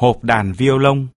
hộp đàn violon.